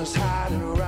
just hiding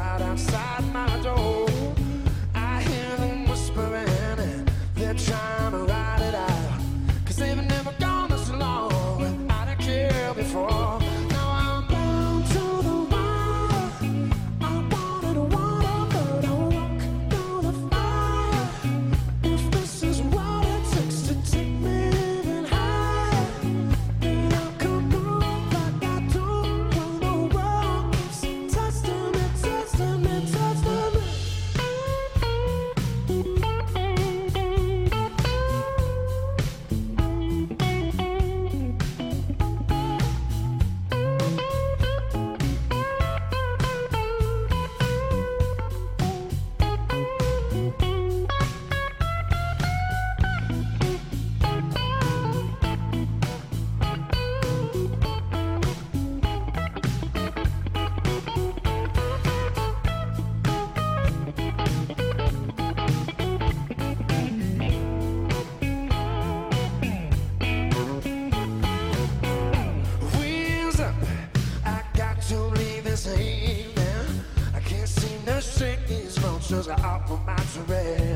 vultures off of my terrain.